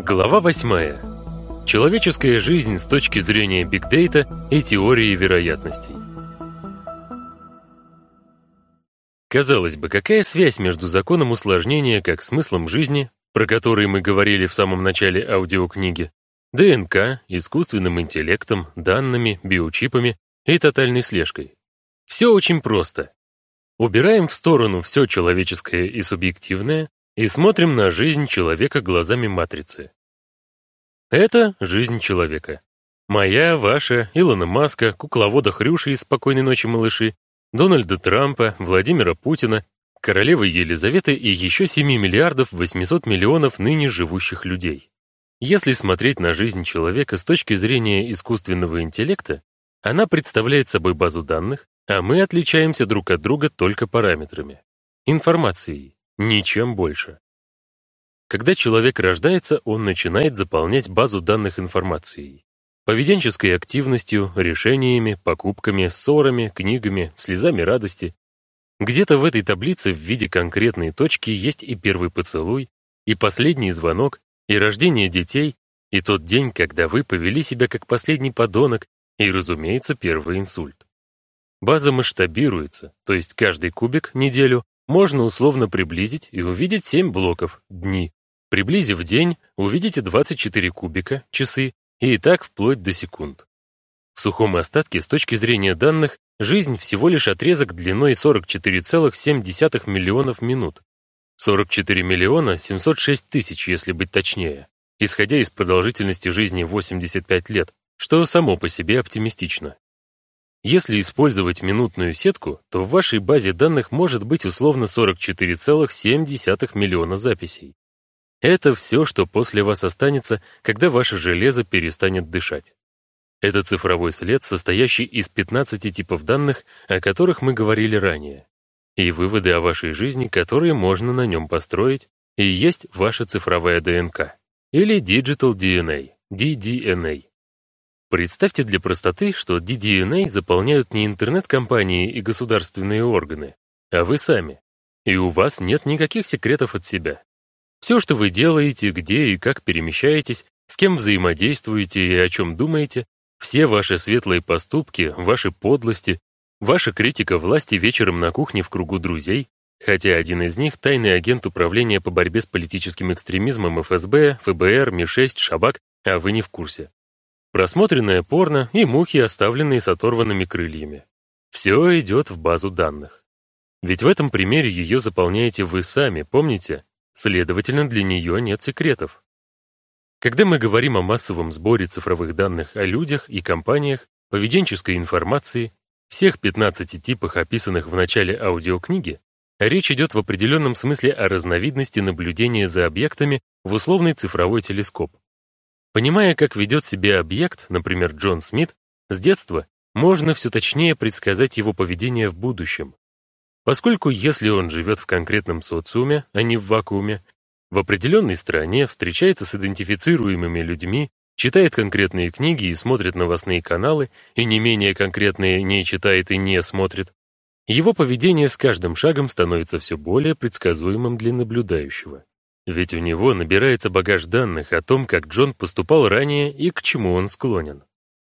Глава 8. Человеческая жизнь с точки зрения бигдейта и теории вероятностей. Казалось бы, какая связь между законом усложнения как смыслом жизни, про который мы говорили в самом начале аудиокниги, ДНК, искусственным интеллектом, данными, биочипами и тотальной слежкой? Все очень просто. Убираем в сторону все человеческое и субъективное и смотрим на жизнь человека глазами матрицы. Это жизнь человека. Моя, ваша, Илона Маска, кукловода Хрюши из «Спокойной ночи, малыши», Дональда Трампа, Владимира Путина, королевы Елизаветы и еще 7 миллиардов 800 миллионов ныне живущих людей. Если смотреть на жизнь человека с точки зрения искусственного интеллекта, она представляет собой базу данных, а мы отличаемся друг от друга только параметрами. Информацией. Ничем больше. Когда человек рождается, он начинает заполнять базу данных информацией. Поведенческой активностью, решениями, покупками, ссорами, книгами, слезами радости. Где-то в этой таблице в виде конкретной точки есть и первый поцелуй, и последний звонок, и рождение детей, и тот день, когда вы повели себя как последний подонок, и, разумеется, первый инсульт. База масштабируется, то есть каждый кубик неделю можно условно приблизить и увидеть 7 блоков, дни. Приблизив день, увидите 24 кубика, часы, и так вплоть до секунд. В сухом остатке, с точки зрения данных, жизнь всего лишь отрезок длиной 44,7 миллионов минут. 44 миллиона 706 тысяч, если быть точнее, исходя из продолжительности жизни 85 лет, что само по себе оптимистично. Если использовать минутную сетку, то в вашей базе данных может быть условно 44,7 миллиона записей. Это все, что после вас останется, когда ваше железо перестанет дышать. Это цифровой след, состоящий из 15 типов данных, о которых мы говорили ранее, и выводы о вашей жизни, которые можно на нем построить, и есть ваша цифровая ДНК, или Digital DNA, DDNA. Представьте для простоты, что DDNA заполняют не интернет-компании и государственные органы, а вы сами. И у вас нет никаких секретов от себя. Все, что вы делаете, где и как перемещаетесь, с кем взаимодействуете и о чем думаете, все ваши светлые поступки, ваши подлости, ваша критика власти вечером на кухне в кругу друзей, хотя один из них — тайный агент управления по борьбе с политическим экстремизмом ФСБ, ФБР, Ми-6, Шабак, а вы не в курсе просмотренное порно и мухи, оставленные с оторванными крыльями. Все идет в базу данных. Ведь в этом примере ее заполняете вы сами, помните? Следовательно, для нее нет секретов. Когда мы говорим о массовом сборе цифровых данных о людях и компаниях, поведенческой информации, всех 15 типах, описанных в начале аудиокниги, речь идет в определенном смысле о разновидности наблюдения за объектами в условный цифровой телескоп. Понимая, как ведет себя объект, например, Джон Смит, с детства можно все точнее предсказать его поведение в будущем. Поскольку если он живет в конкретном социуме, а не в вакууме, в определенной стране встречается с идентифицируемыми людьми, читает конкретные книги и смотрит новостные каналы, и не менее конкретные не читает и не смотрит, его поведение с каждым шагом становится все более предсказуемым для наблюдающего. Ведь у него набирается багаж данных о том, как Джон поступал ранее и к чему он склонен.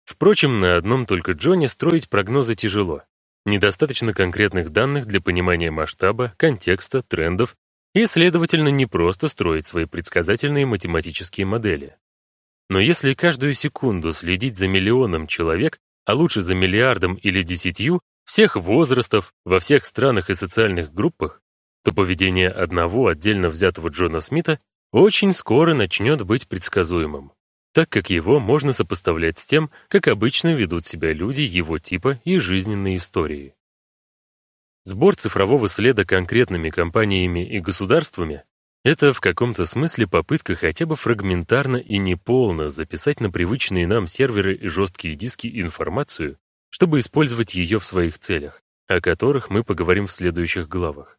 Впрочем, на одном только Джоне строить прогнозы тяжело. Недостаточно конкретных данных для понимания масштаба, контекста, трендов и, следовательно, не просто строить свои предсказательные математические модели. Но если каждую секунду следить за миллионом человек, а лучше за миллиардом или десятью, всех возрастов, во всех странах и социальных группах, то поведение одного отдельно взятого Джона Смита очень скоро начнет быть предсказуемым, так как его можно сопоставлять с тем, как обычно ведут себя люди его типа и жизненной истории. Сбор цифрового следа конкретными компаниями и государствами — это в каком-то смысле попытка хотя бы фрагментарно и неполно записать на привычные нам серверы и жесткие диски информацию, чтобы использовать ее в своих целях, о которых мы поговорим в следующих главах.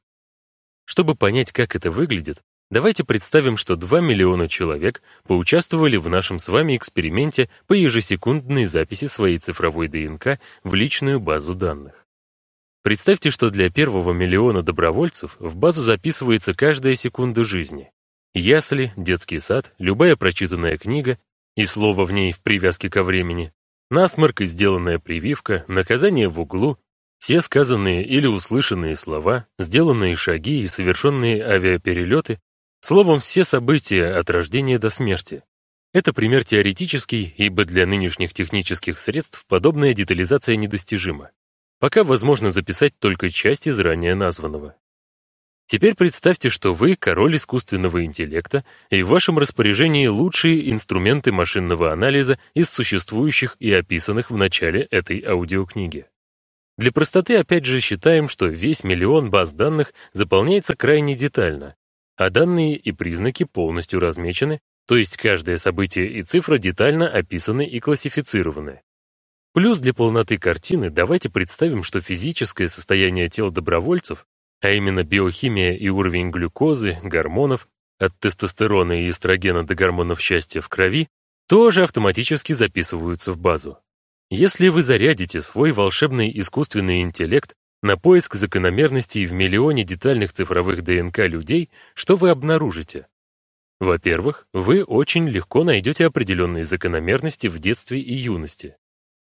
Чтобы понять, как это выглядит, давайте представим, что 2 миллиона человек поучаствовали в нашем с вами эксперименте по ежесекундной записи своей цифровой ДНК в личную базу данных. Представьте, что для первого миллиона добровольцев в базу записывается каждая секунда жизни. Ясли, детский сад, любая прочитанная книга и слово в ней в привязке ко времени, насморк и сделанная прививка, наказание в углу, все сказанные или услышанные слова, сделанные шаги и совершенные авиаперелеты, словом, все события от рождения до смерти. Это пример теоретический, ибо для нынешних технических средств подобная детализация недостижима. Пока возможно записать только часть из ранее названного. Теперь представьте, что вы король искусственного интеллекта, и в вашем распоряжении лучшие инструменты машинного анализа из существующих и описанных в начале этой аудиокниги. Для простоты опять же считаем, что весь миллион баз данных заполняется крайне детально, а данные и признаки полностью размечены, то есть каждое событие и цифра детально описаны и классифицированы. Плюс для полноты картины давайте представим, что физическое состояние тел добровольцев, а именно биохимия и уровень глюкозы, гормонов, от тестостерона и эстрогена до гормонов счастья в крови, тоже автоматически записываются в базу. Если вы зарядите свой волшебный искусственный интеллект на поиск закономерностей в миллионе детальных цифровых ДНК людей, что вы обнаружите? Во-первых, вы очень легко найдете определенные закономерности в детстве и юности.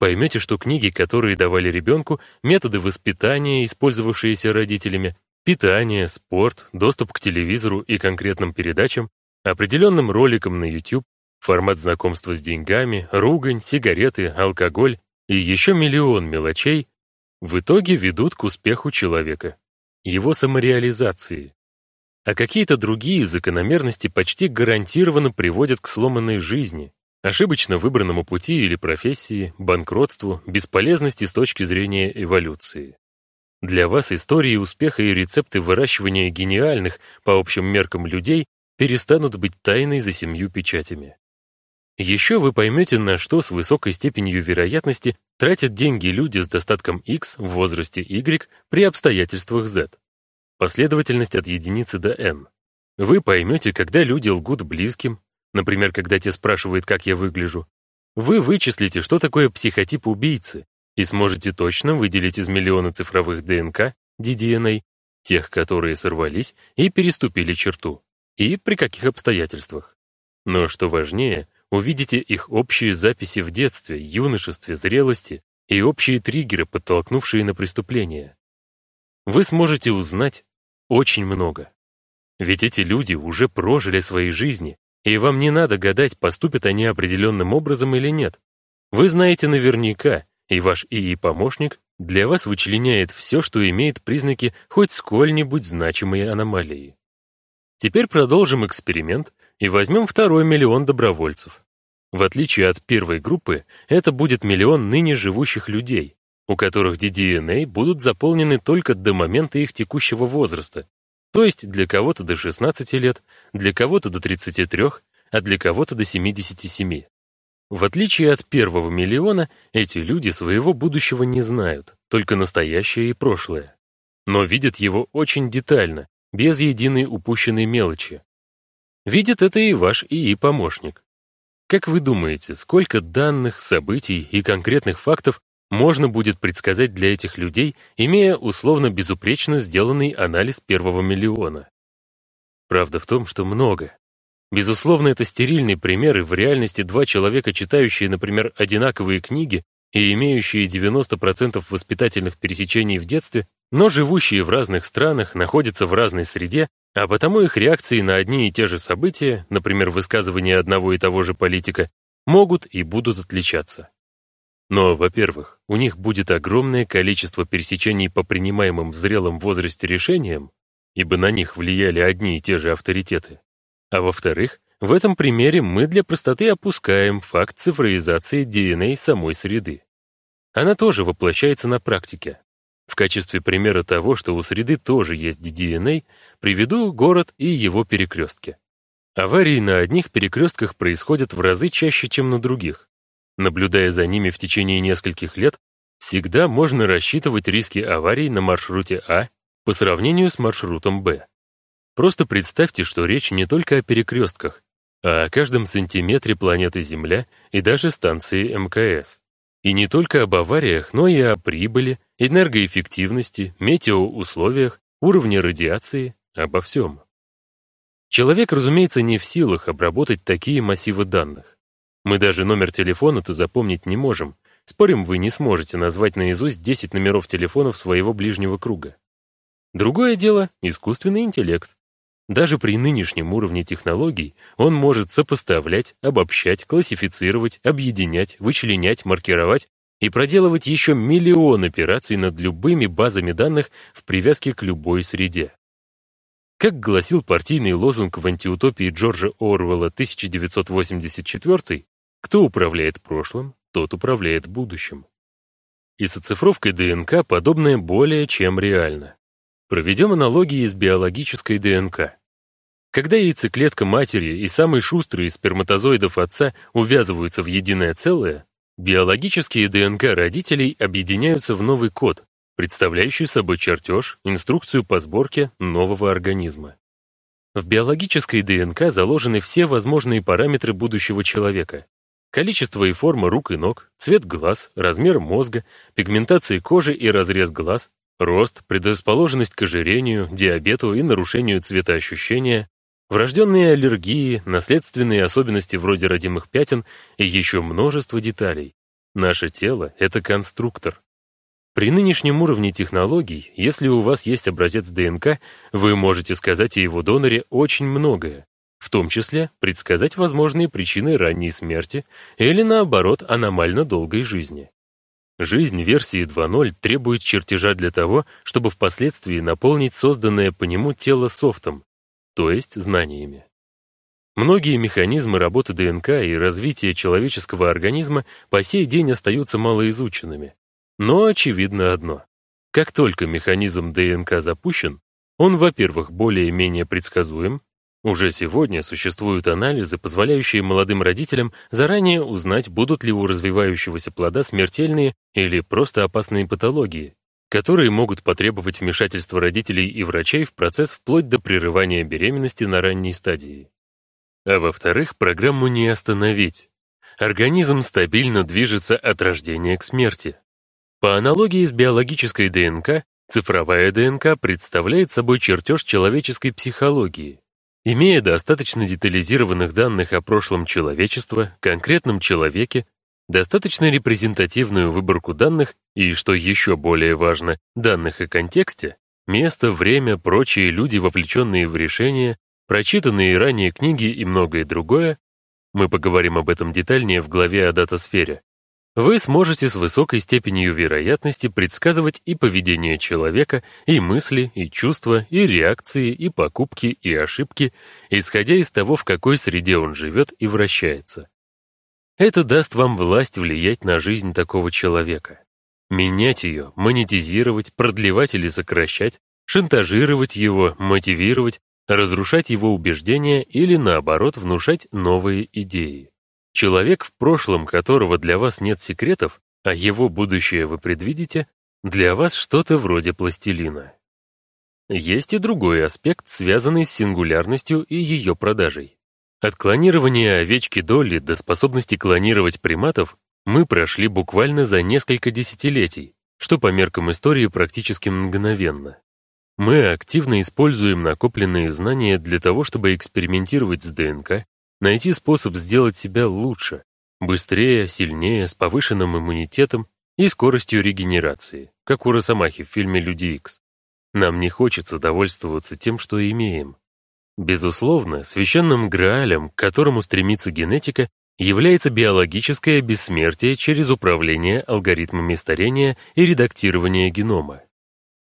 Поймете, что книги, которые давали ребенку, методы воспитания, использовавшиеся родителями, питание, спорт, доступ к телевизору и конкретным передачам, определенным роликам на YouTube, формат знакомства с деньгами, ругань, сигареты, алкоголь и еще миллион мелочей в итоге ведут к успеху человека, его самореализации, а какие-то другие закономерности почти гарантированно приводят к сломанной жизни, ошибочно выбранному пути или профессии, банкротству, бесполезности с точки зрения эволюции. Для вас истории успеха и рецепты выращивания гениальных, по общим меркам людей, перестанут быть тайной за семью печатями. Еще вы поймете, на что с высокой степенью вероятности тратят деньги люди с достатком X в возрасте Y при обстоятельствах Z. Последовательность от единицы до n. Вы поймете, когда люди лгут близким, например, когда те спрашивают, как я выгляжу. Вы вычислите, что такое психотип убийцы, и сможете точно выделить из миллиона цифровых ДНК, DDNA, тех, которые сорвались и переступили черту, и при каких обстоятельствах. Но что важнее, увидите их общие записи в детстве, юношестве, зрелости и общие триггеры, подтолкнувшие на преступление. Вы сможете узнать, очень много. Ведь эти люди уже прожили свои жизни, и вам не надо гадать, поступят они определенным образом или нет. Вы знаете наверняка, и ваш ИИ-помощник для вас вычленяет все, что имеет признаки хоть сколь-нибудь значимой аномалии. Теперь продолжим эксперимент и возьмем второй миллион добровольцев. В отличие от первой группы, это будет миллион ныне живущих людей, у которых DDNA будут заполнены только до момента их текущего возраста, то есть для кого-то до 16 лет, для кого-то до 33, а для кого-то до 77. В отличие от первого миллиона, эти люди своего будущего не знают, только настоящее и прошлое. Но видят его очень детально, без единой упущенной мелочи. Видит это и ваш ИИ-помощник. Как вы думаете, сколько данных, событий и конкретных фактов можно будет предсказать для этих людей, имея условно безупречно сделанный анализ первого миллиона. Правда в том, что много. Безусловно, это стерильный пример, и в реальности два человека, читающие, например, одинаковые книги и имеющие 90% воспитательных пересечений в детстве, но живущие в разных странах, находятся в разной среде, а потому их реакции на одни и те же события, например, высказывания одного и того же политика, могут и будут отличаться. Но, во-первых, у них будет огромное количество пересечений по принимаемым в зрелом возрасте решениям, ибо на них влияли одни и те же авторитеты. А во-вторых, в этом примере мы для простоты опускаем факт цифровизации DNA самой среды. Она тоже воплощается на практике. В качестве примера того, что у среды тоже есть DNA, приведу город и его перекрестки. Аварии на одних перекрестках происходят в разы чаще, чем на других. Наблюдая за ними в течение нескольких лет, всегда можно рассчитывать риски аварий на маршруте А по сравнению с маршрутом Б. Просто представьте, что речь не только о перекрестках, а о каждом сантиметре планеты Земля и даже станции МКС. И не только об авариях, но и о прибыли, энергоэффективности, метеоусловиях, уровне радиации, обо всем. Человек, разумеется, не в силах обработать такие массивы данных. Мы даже номер телефона-то запомнить не можем. Спорим, вы не сможете назвать наизусть 10 номеров телефонов своего ближнего круга. Другое дело — искусственный интеллект. Даже при нынешнем уровне технологий он может сопоставлять, обобщать, классифицировать, объединять, вычленять, маркировать и проделывать еще миллион операций над любыми базами данных в привязке к любой среде. Как гласил партийный лозунг в антиутопии Джорджа Оруэлла 1984, кто управляет прошлым, тот управляет будущим. И с оцифровкой ДНК подобное более чем реально. Проведем аналогии с биологической ДНК. Когда яйцеклетка матери и самый шустрый из сперматозоидов отца увязываются в единое целое, биологические ДНК родителей объединяются в новый код, представляющий собой чертеж, инструкцию по сборке нового организма. В биологической ДНК заложены все возможные параметры будущего человека. Количество и форма рук и ног, цвет глаз, размер мозга, пигментация кожи и разрез глаз, рост, предрасположенность к ожирению, диабету и нарушению цветоощущения, врожденные аллергии, наследственные особенности вроде родимых пятен и еще множество деталей. Наше тело — это конструктор. При нынешнем уровне технологий, если у вас есть образец ДНК, вы можете сказать о его доноре очень многое, в том числе предсказать возможные причины ранней смерти или, наоборот, аномально долгой жизни. Жизнь версии 2.0 требует чертежа для того, чтобы впоследствии наполнить созданное по нему тело софтом, то есть знаниями. Многие механизмы работы ДНК и развития человеческого организма по сей день остаются малоизученными. Но очевидно одно. Как только механизм ДНК запущен, он, во-первых, более-менее предсказуем. Уже сегодня существуют анализы, позволяющие молодым родителям заранее узнать, будут ли у развивающегося плода смертельные или просто опасные патологии, которые могут потребовать вмешательства родителей и врачей в процесс вплоть до прерывания беременности на ранней стадии. А во-вторых, программу не остановить. Организм стабильно движется от рождения к смерти. По аналогии с биологической ДНК, цифровая ДНК представляет собой чертеж человеческой психологии. Имея достаточно детализированных данных о прошлом человечества, конкретном человеке, достаточно репрезентативную выборку данных и, что еще более важно, данных о контексте, место, время, прочие люди, вовлеченные в решение, прочитанные ранее книги и многое другое, мы поговорим об этом детальнее в главе о датасфере, вы сможете с высокой степенью вероятности предсказывать и поведение человека, и мысли, и чувства, и реакции, и покупки, и ошибки, исходя из того, в какой среде он живет и вращается. Это даст вам власть влиять на жизнь такого человека. Менять ее, монетизировать, продлевать или сокращать, шантажировать его, мотивировать, разрушать его убеждения или, наоборот, внушать новые идеи. Человек, в прошлом которого для вас нет секретов, а его будущее вы предвидите, для вас что-то вроде пластилина. Есть и другой аспект, связанный с сингулярностью и ее продажей. От клонирования овечки Долли до способности клонировать приматов мы прошли буквально за несколько десятилетий, что по меркам истории практически мгновенно. Мы активно используем накопленные знания для того, чтобы экспериментировать с ДНК, найти способ сделать себя лучше, быстрее, сильнее, с повышенным иммунитетом и скоростью регенерации, как у Росомахи в фильме «Люди Икс». Нам не хочется довольствоваться тем, что имеем. Безусловно, священным граалем, к которому стремится генетика, является биологическое бессмертие через управление алгоритмами старения и редактирование генома.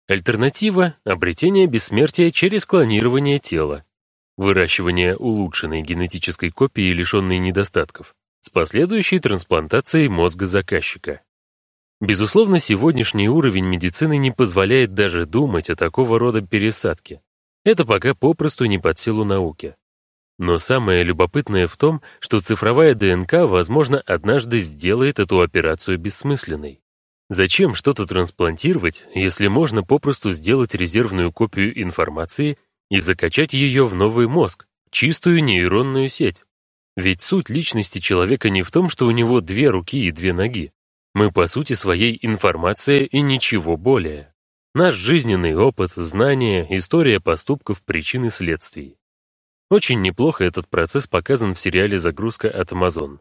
Альтернатива — обретение бессмертия через клонирование тела, выращивание улучшенной генетической копии, лишенной недостатков, с последующей трансплантацией мозга заказчика. Безусловно, сегодняшний уровень медицины не позволяет даже думать о такого рода пересадке. Это пока попросту не под силу науки. Но самое любопытное в том, что цифровая ДНК, возможно, однажды сделает эту операцию бессмысленной. Зачем что-то трансплантировать, если можно попросту сделать резервную копию информации и закачать ее в новый мозг, чистую нейронную сеть. Ведь суть личности человека не в том, что у него две руки и две ноги. Мы по сути своей информация и ничего более. Наш жизненный опыт, знания, история поступков, причины следствий. Очень неплохо этот процесс показан в сериале «Загрузка от Amazon».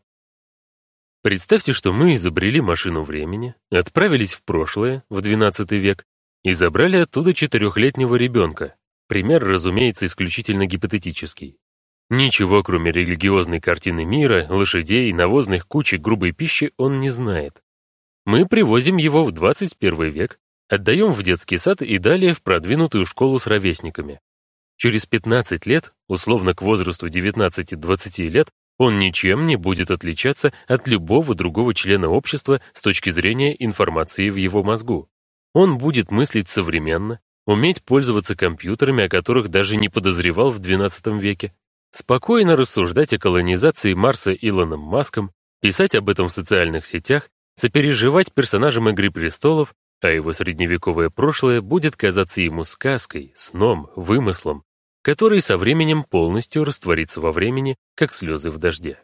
Представьте, что мы изобрели машину времени, отправились в прошлое, в XII век, и забрали оттуда четырехлетнего ребенка. Пример, разумеется, исключительно гипотетический. Ничего, кроме религиозной картины мира, лошадей, навозных кучек грубой пищи, он не знает. Мы привозим его в 21 век, отдаем в детский сад и далее в продвинутую школу с ровесниками. Через 15 лет, условно к возрасту 19-20 лет, он ничем не будет отличаться от любого другого члена общества с точки зрения информации в его мозгу. Он будет мыслить современно, уметь пользоваться компьютерами, о которых даже не подозревал в XII веке, спокойно рассуждать о колонизации Марса Илоном Маском, писать об этом в социальных сетях, сопереживать персонажам «Игры престолов», а его средневековое прошлое будет казаться ему сказкой, сном, вымыслом, который со временем полностью растворится во времени, как слезы в дожде.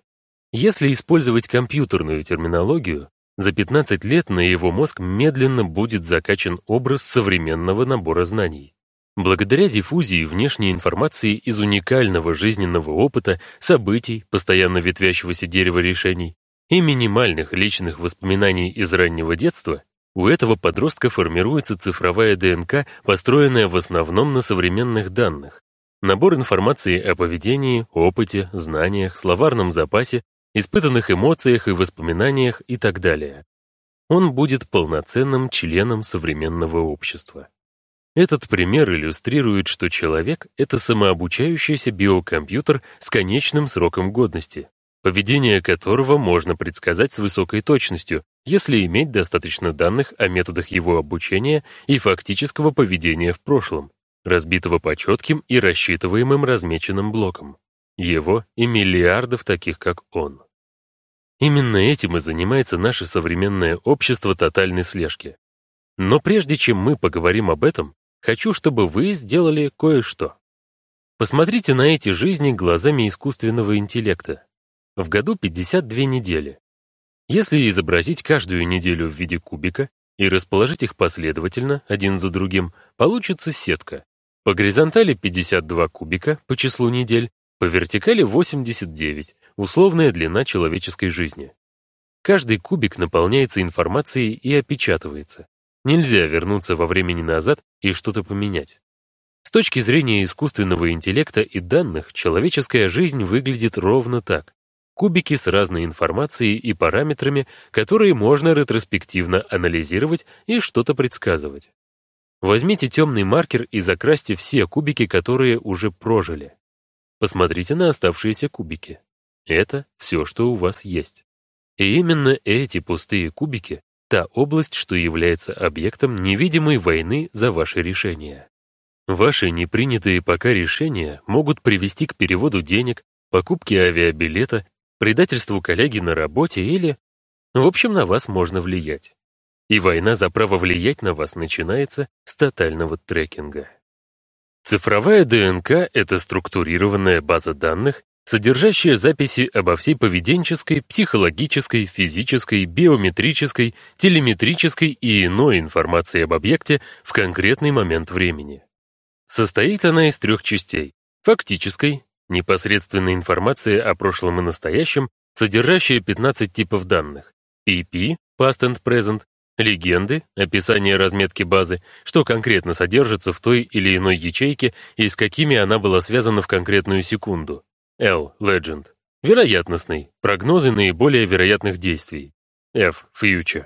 Если использовать компьютерную терминологию, за 15 лет на его мозг медленно будет закачан образ современного набора знаний. Благодаря диффузии внешней информации из уникального жизненного опыта, событий, постоянно ветвящегося дерева решений и минимальных личных воспоминаний из раннего детства, у этого подростка формируется цифровая ДНК, построенная в основном на современных данных. Набор информации о поведении, опыте, знаниях, словарном запасе, испытанных эмоциях и воспоминаниях и так далее. Он будет полноценным членом современного общества. Этот пример иллюстрирует, что человек — это самообучающийся биокомпьютер с конечным сроком годности, поведение которого можно предсказать с высокой точностью, если иметь достаточно данных о методах его обучения и фактического поведения в прошлом, разбитого по четким и рассчитываемым размеченным блокам. Его и миллиардов таких, как он. Именно этим и занимается наше современное общество тотальной слежки. Но прежде чем мы поговорим об этом, хочу, чтобы вы сделали кое-что. Посмотрите на эти жизни глазами искусственного интеллекта. В году 52 недели. Если изобразить каждую неделю в виде кубика и расположить их последовательно, один за другим, получится сетка. По горизонтали 52 кубика по числу недель, по вертикали 89, условная длина человеческой жизни. Каждый кубик наполняется информацией и опечатывается. Нельзя вернуться во времени назад и что-то поменять. С точки зрения искусственного интеллекта и данных, человеческая жизнь выглядит ровно так кубики с разной информацией и параметрами, которые можно ретроспективно анализировать и что-то предсказывать. Возьмите темный маркер и закрасьте все кубики, которые уже прожили. Посмотрите на оставшиеся кубики. Это все, что у вас есть. И именно эти пустые кубики — та область, что является объектом невидимой войны за ваши решения. Ваши непринятые пока решения могут привести к переводу денег, покупке авиабилета предательству коллеги на работе или... В общем, на вас можно влиять. И война за право влиять на вас начинается с тотального трекинга. Цифровая ДНК — это структурированная база данных, содержащая записи обо всей поведенческой, психологической, физической, биометрической, телеметрической и иной информации об объекте в конкретный момент времени. Состоит она из трех частей — фактической, Непосредственная информация о прошлом и настоящем, содержащая 15 типов данных. PP, Past and Present, легенды, описание разметки базы, что конкретно содержится в той или иной ячейке и с какими она была связана в конкретную секунду. L, Legend, вероятностный, прогнозы наиболее вероятных действий. F, Future.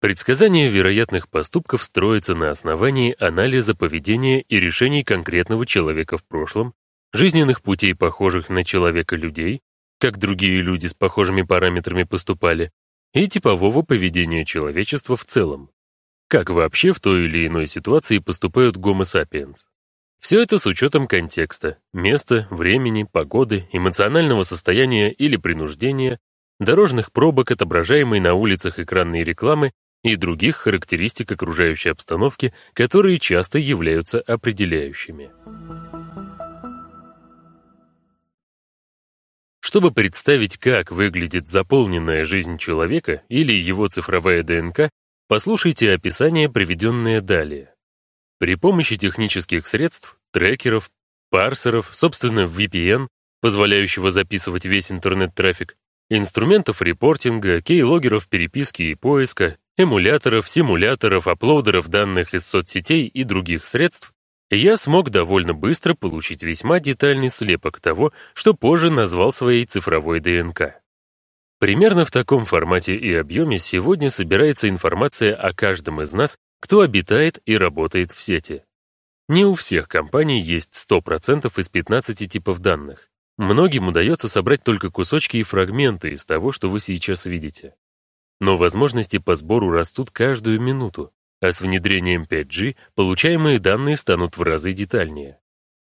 Предсказание вероятных поступков строится на основании анализа поведения и решений конкретного человека в прошлом, жизненных путей похожих на человека людей, как другие люди с похожими параметрами поступали, и типового поведения человечества в целом. Как вообще в той или иной ситуации поступают Homo sapiens. Все это с учетом контекста, места, времени, погоды, эмоционального состояния или принуждения, дорожных пробок, отображаемой на улицах экранной рекламы и других характеристик окружающей обстановки, которые часто являются определяющими. Чтобы представить, как выглядит заполненная жизнь человека или его цифровая ДНК, послушайте описание, приведенное далее. При помощи технических средств, трекеров, парсеров, собственно, VPN, позволяющего записывать весь интернет-трафик, инструментов репортинга, кейлогеров переписки и поиска, эмуляторов, симуляторов, аплодеров данных из соцсетей и других средств, я смог довольно быстро получить весьма детальный слепок того, что позже назвал своей цифровой ДНК. Примерно в таком формате и объеме сегодня собирается информация о каждом из нас, кто обитает и работает в сети. Не у всех компаний есть 100% из 15 типов данных. Многим удается собрать только кусочки и фрагменты из того, что вы сейчас видите. Но возможности по сбору растут каждую минуту, а с внедрением 5G получаемые данные станут в разы детальнее.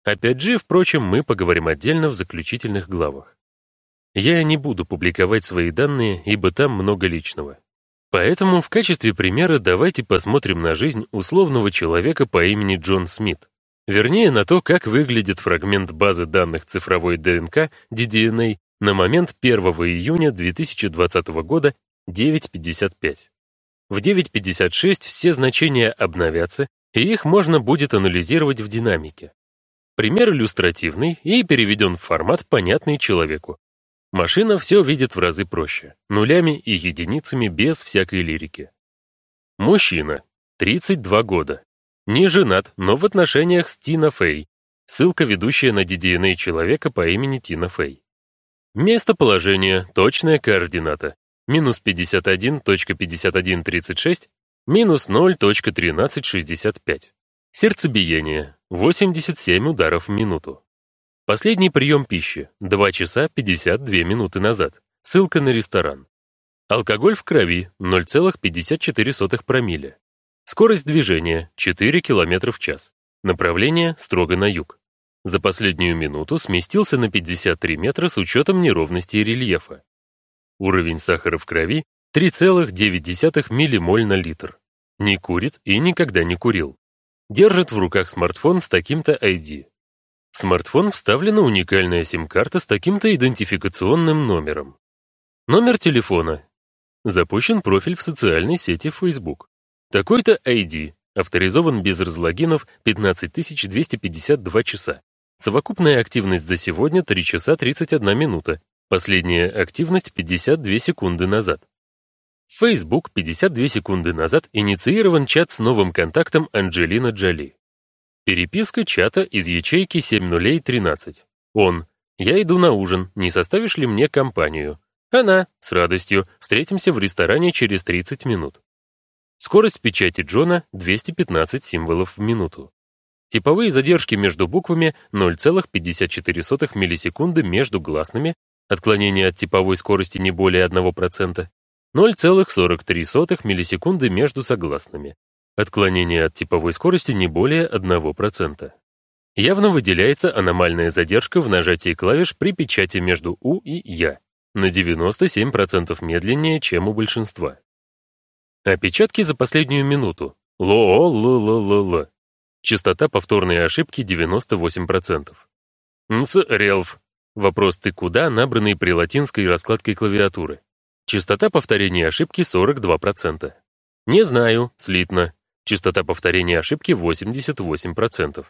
О 5G, впрочем, мы поговорим отдельно в заключительных главах. Я не буду публиковать свои данные, ибо там много личного. Поэтому в качестве примера давайте посмотрим на жизнь условного человека по имени Джон Смит. Вернее, на то, как выглядит фрагмент базы данных цифровой ДНК DDNA на момент 1 июня 2020 года 9.55. В 9.56 все значения обновятся, и их можно будет анализировать в динамике. Пример иллюстративный и переведен в формат, понятный человеку. Машина все видит в разы проще, нулями и единицами без всякой лирики. Мужчина, 32 года. Не женат, но в отношениях с Тина Фэй. Ссылка, ведущая на DDNA человека по имени Тина Фэй. Местоположение, точная координата. Минус 51.5136, минус 0.1365. Сердцебиение, 87 ударов в минуту. Последний прием пищи — 2 часа 52 минуты назад. Ссылка на ресторан. Алкоголь в крови — 0,54 промилле. Скорость движения — 4 км в час. Направление строго на юг. За последнюю минуту сместился на 53 метра с учетом неровности рельефа. Уровень сахара в крови — 3,9 миллимоль на литр. Не курит и никогда не курил. Держит в руках смартфон с таким-то ID. В смартфон вставлена уникальная сим-карта с таким-то идентификационным номером. Номер телефона. Запущен профиль в социальной сети Facebook. Такой-то ID. Авторизован без разлогинов 15252 часа. Совокупная активность за сегодня 3 часа 31 минута. Последняя активность 52 секунды назад. Facebook 52 секунды назад инициирован чат с новым контактом Анджелина Джоли. Переписка чата из ячейки 7013. Он. Я иду на ужин, не составишь ли мне компанию? Она. С радостью. Встретимся в ресторане через 30 минут. Скорость печати Джона 215 символов в минуту. Типовые задержки между буквами 0,54 миллисекунды между гласными, отклонение от типовой скорости не более 1%, 0,43 миллисекунды между согласными, Отклонение от типовой скорости не более 1%. Явно выделяется аномальная задержка в нажатии клавиш при печати между У и Я, на 97% медленнее, чем у большинства. Опечатки за последнюю минуту. Ло-ло-ло-ло-ло. Частота повторной ошибки 98%. Нс релф. Вопрос «ты куда?» набранный при латинской раскладке клавиатуры. Частота повторения ошибки 42%. Не знаю, слитно. Частота повторения ошибки 88%.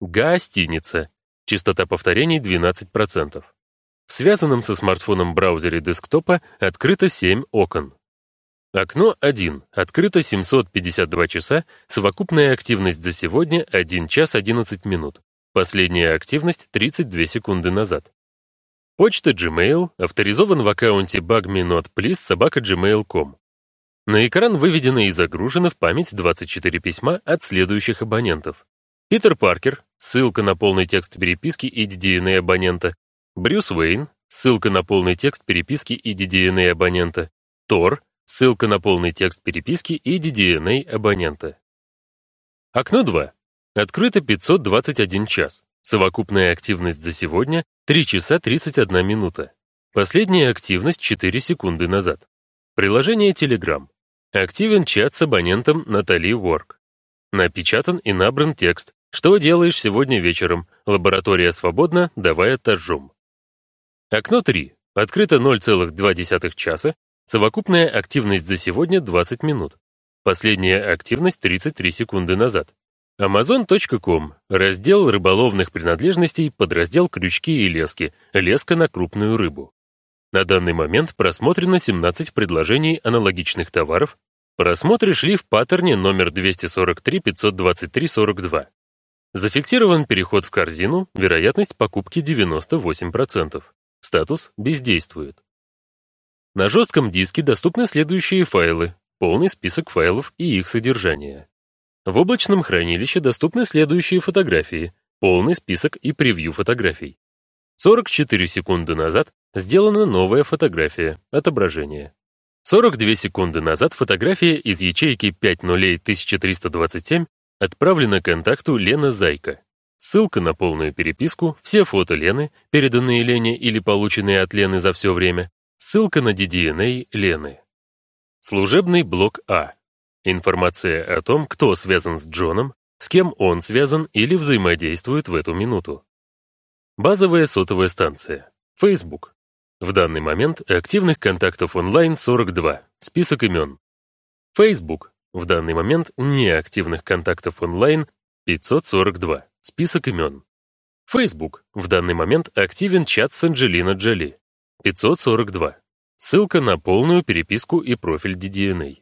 Гостиница. Частота повторений 12%. В связанном со смартфоном браузере десктопа открыто 7 окон. Окно 1. Открыто 752 часа, совокупная активность за сегодня 1 час 11 минут. Последняя активность 32 секунды назад. Почта Gmail авторизован в аккаунте bugme.not собака gmail.com. На экран выведено и загружено в память 24 письма от следующих абонентов. Питер Паркер, ссылка на полный текст переписки и DDNA абонента. Брюс Уэйн, ссылка на полный текст переписки и DDNA абонента. Тор, ссылка на полный текст переписки и DDNA абонента. Окно 2. Открыто 521 час. Совокупная активность за сегодня 3 часа 31 минута. Последняя активность 4 секунды назад. Приложение Telegram. Активен чат с абонентом Натали Уорк. Напечатан и набран текст. Что делаешь сегодня вечером? Лаборатория свободна, давай отожжем. Окно 3. Открыто 0,2 часа. Совокупная активность за сегодня 20 минут. Последняя активность 33 секунды назад. Amazon.com. Раздел рыболовных принадлежностей, подраздел крючки и лески, леска на крупную рыбу. На данный момент просмотрено 17 предложений аналогичных товаров. Просмотры шли в паттерне номер 243-523-42. Зафиксирован переход в корзину, вероятность покупки 98%. Статус бездействует. На жестком диске доступны следующие файлы, полный список файлов и их содержание. В облачном хранилище доступны следующие фотографии, полный список и превью фотографий. 44 секунды назад сделана новая фотография, отображение. 42 секунды назад фотография из ячейки 5.0.1327 отправлена контакту Лена Зайка. Ссылка на полную переписку, все фото Лены, переданные Лене или полученные от Лены за все время, ссылка на DDNA Лены. Служебный блок А. Информация о том, кто связан с Джоном, с кем он связан или взаимодействует в эту минуту. Базовая сотовая станция. Facebook. В данный момент активных контактов онлайн 42. Список имен. Facebook. В данный момент неактивных контактов онлайн 542. Список имен. Facebook. В данный момент активен чат с Анджелина Джоли. 542. Ссылка на полную переписку и профиль DDNA.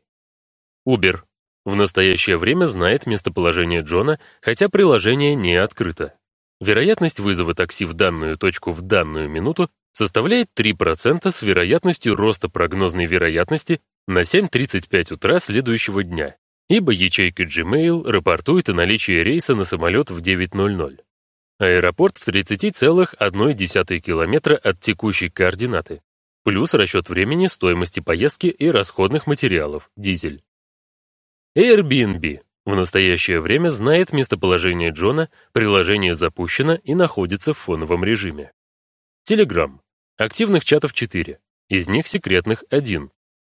Uber в настоящее время знает местоположение Джона, хотя приложение не открыто. Вероятность вызова такси в данную точку в данную минуту составляет 3% с вероятностью роста прогнозной вероятности на 7.35 утра следующего дня, ибо ячейка Gmail рапортует о наличии рейса на самолет в 9.00. Аэропорт в 30,1 километра от текущей координаты, плюс расчет времени, стоимости поездки и расходных материалов, дизель. Airbnb в настоящее время знает местоположение Джона, приложение запущено и находится в фоновом режиме. Telegram. Активных чатов 4, из них секретных 1.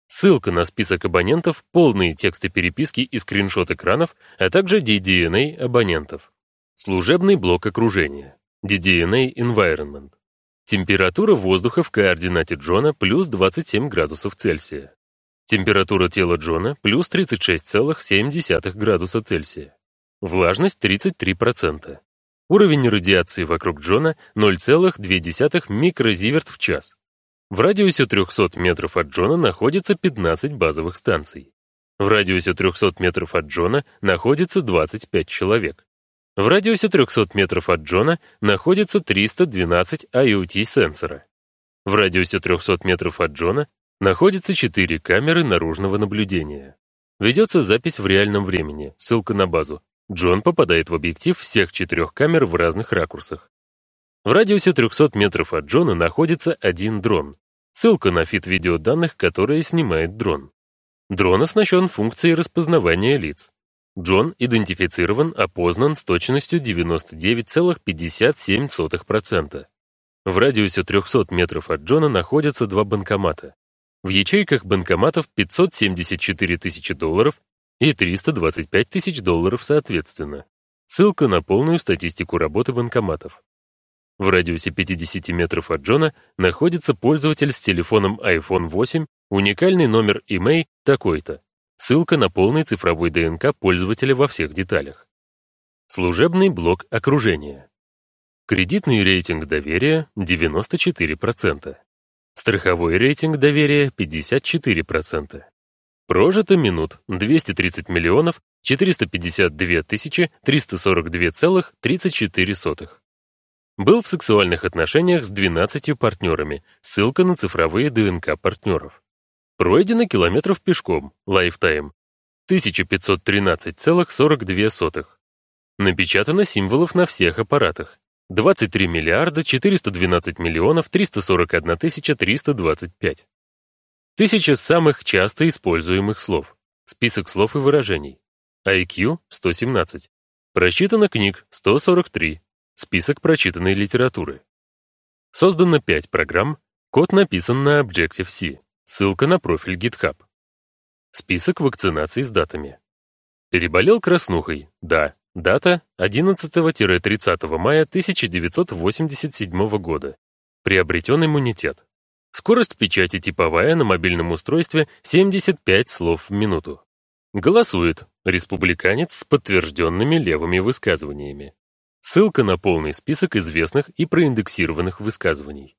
Ссылка на список абонентов, полные тексты переписки и скриншот экранов, а также DDNA абонентов. Служебный блок окружения. DDNA Environment. Температура воздуха в координате Джона плюс 27 градусов Цельсия. Температура тела Джона плюс 36,7 градуса Цельсия. Влажность 33%. Уровень радиации вокруг Джона 0,2 микрозиверт в час. В радиусе 300 метров от Джона находится 15 базовых станций. В радиусе 300 метров от Джона находится 25 человек. В радиусе 300 метров от Джона находится 312 IoT-сенсора. В радиусе 300 метров от Джона Находится четыре камеры наружного наблюдения. Ведется запись в реальном времени, ссылка на базу. Джон попадает в объектив всех четырех камер в разных ракурсах. В радиусе 300 метров от Джона находится один дрон. Ссылка на feed видеоданных, которые снимает дрон. Дрон оснащен функцией распознавания лиц. Джон идентифицирован, опознан с точностью 99,57%. В радиусе 300 метров от Джона находятся два банкомата. В ячейках банкоматов 574 тысячи долларов и 325 тысяч долларов соответственно. Ссылка на полную статистику работы банкоматов. В радиусе 50 метров от Джона находится пользователь с телефоном iPhone 8, уникальный номер email такой-то. Ссылка на полный цифровой ДНК пользователя во всех деталях. Служебный блок окружения. Кредитный рейтинг доверия 94%. Страховой рейтинг доверия 54%. Прожито минут 230 миллионов 452 тысячи 342,34. Был в сексуальных отношениях с 12 партнерами, ссылка на цифровые ДНК партнеров. Пройдено километров пешком, lifetime, 1513,42. Напечатано символов на всех аппаратах, 23 миллиарда 412 миллионов 341 тысяча 325. Тысяча самых часто используемых слов. Список слов и выражений. IQ 117. Прочитано книг 143. Список прочитанной литературы. Создано 5 программ. Код написан на Objective-C. Ссылка на профиль GitHub. Список вакцинаций с датами. Переболел краснухой? Да. Дата 11-30 мая 1987 года. Приобретен иммунитет. Скорость печати типовая на мобильном устройстве 75 слов в минуту. Голосует республиканец с подтвержденными левыми высказываниями. Ссылка на полный список известных и проиндексированных высказываний.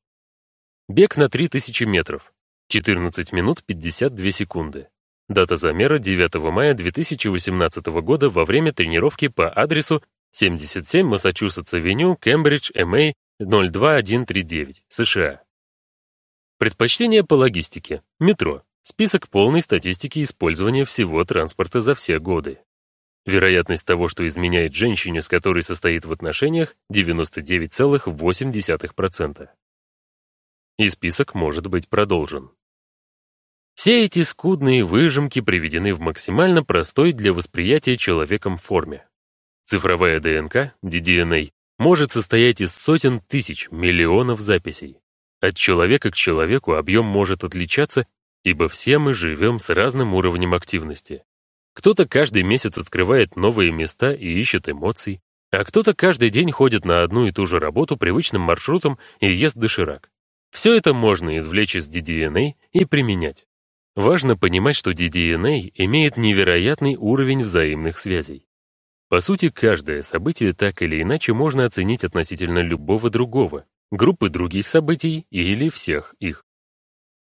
Бег на 3000 метров. 14 минут 52 секунды. Дата замера 9 мая 2018 года во время тренировки по адресу 77 Массачусетс-авеню, Кембридж, МА 02139, США. Предпочтение по логистике. Метро. Список полной статистики использования всего транспорта за все годы. Вероятность того, что изменяет женщине, с которой состоит в отношениях, 99,8%. И список может быть продолжен. Все эти скудные выжимки приведены в максимально простой для восприятия человеком форме. Цифровая ДНК, DDNA, может состоять из сотен тысяч, миллионов записей. От человека к человеку объем может отличаться, ибо все мы живем с разным уровнем активности. Кто-то каждый месяц открывает новые места и ищет эмоций, а кто-то каждый день ходит на одну и ту же работу привычным маршрутом и ест доширак. Все это можно извлечь из DDNA и применять. Важно понимать, что DDNA имеет невероятный уровень взаимных связей. По сути, каждое событие так или иначе можно оценить относительно любого другого, группы других событий или всех их.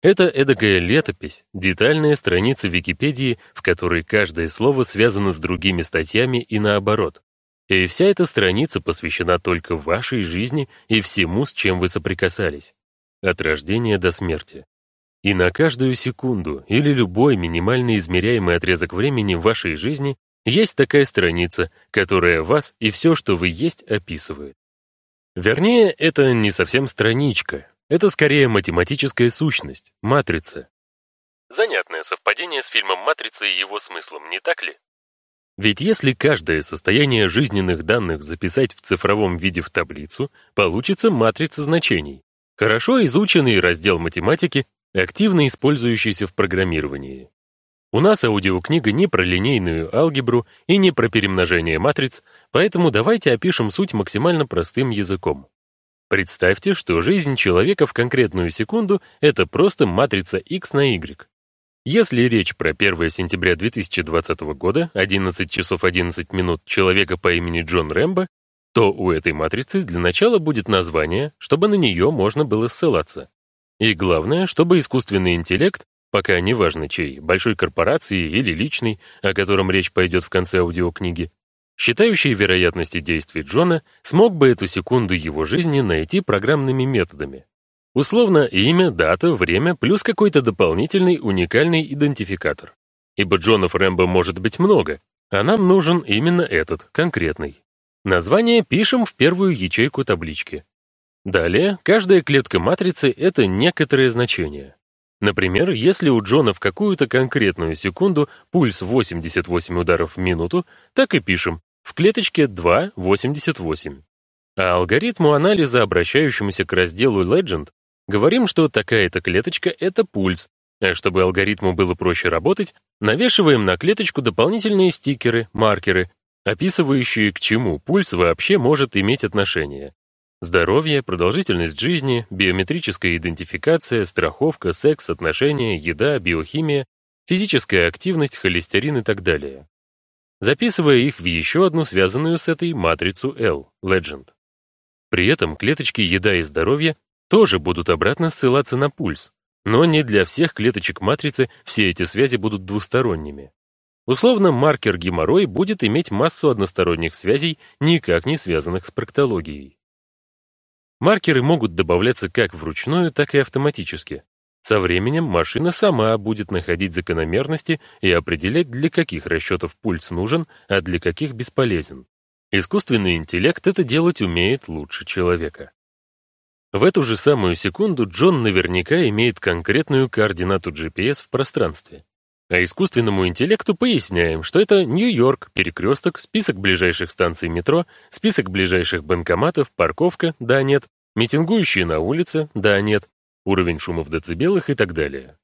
Это эдакая летопись, детальная страница Википедии, в которой каждое слово связано с другими статьями и наоборот. И вся эта страница посвящена только вашей жизни и всему, с чем вы соприкасались. От рождения до смерти. И на каждую секунду или любой минимально измеряемый отрезок времени в вашей жизни есть такая страница, которая вас и все, что вы есть, описывает. Вернее, это не совсем страничка, это скорее математическая сущность, матрица. Занятное совпадение с фильмом «Матрица» и его смыслом, не так ли? Ведь если каждое состояние жизненных данных записать в цифровом виде в таблицу, получится матрица значений. Хорошо изученный раздел математики, активно использующийся в программировании. У нас аудиокнига не про линейную алгебру и не про перемножение матриц, поэтому давайте опишем суть максимально простым языком. Представьте, что жизнь человека в конкретную секунду — это просто матрица x на y. Если речь про 1 сентября 2020 года, 11 часов 11 минут человека по имени Джон Рэмбо, то у этой матрицы для начала будет название, чтобы на нее можно было ссылаться. И главное, чтобы искусственный интеллект пока неважно чей, большой корпорации или личный, о котором речь пойдет в конце аудиокниги, считающий вероятности действий Джона, смог бы эту секунду его жизни найти программными методами. Условно имя, дата, время плюс какой-то дополнительный уникальный идентификатор. Ибо Джонов Рэмбо может быть много, а нам нужен именно этот, конкретный. Название пишем в первую ячейку таблички. Далее, каждая клетка матрицы — это некоторое значение. Например, если у Джона в какую-то конкретную секунду пульс 88 ударов в минуту, так и пишем в клеточке 2,88. А алгоритму анализа, обращающемуся к разделу Legend, говорим, что такая-то клеточка — это пульс, а чтобы алгоритму было проще работать, навешиваем на клеточку дополнительные стикеры, маркеры, описывающие, к чему пульс вообще может иметь отношение. Здоровье, продолжительность жизни, биометрическая идентификация, страховка, секс, отношения, еда, биохимия, физическая активность, холестерин и так далее. Записывая их в еще одну связанную с этой матрицу L, Legend. При этом клеточки еда и здоровье тоже будут обратно ссылаться на пульс, но не для всех клеточек матрицы все эти связи будут двусторонними. Условно, маркер геморрой будет иметь массу односторонних связей, никак не связанных с проктологией. Маркеры могут добавляться как вручную, так и автоматически. Со временем машина сама будет находить закономерности и определять, для каких расчетов пульс нужен, а для каких бесполезен. Искусственный интеллект это делать умеет лучше человека. В эту же самую секунду Джон наверняка имеет конкретную координату GPS в пространстве. А искусственному интеллекту поясняем, что это Нью-Йорк, перекресток, список ближайших станций метро, список ближайших банкоматов, парковка, да, нет, митингующие на улице, да, нет, уровень шума в децибелах и так далее.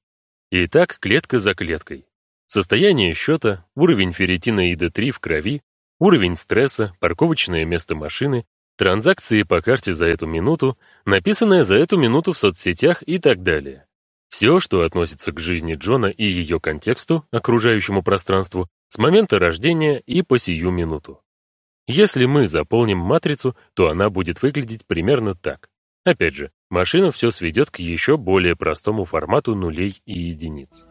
И так клетка за клеткой. Состояние счета, уровень ферритина и D3 в крови, уровень стресса, парковочное место машины, транзакции по карте за эту минуту, написанное за эту минуту в соцсетях и так далее. Все, что относится к жизни Джона и ее контексту, окружающему пространству, с момента рождения и по сию минуту. Если мы заполним матрицу, то она будет выглядеть примерно так. Опять же, машина все сведет к еще более простому формату нулей и единиц.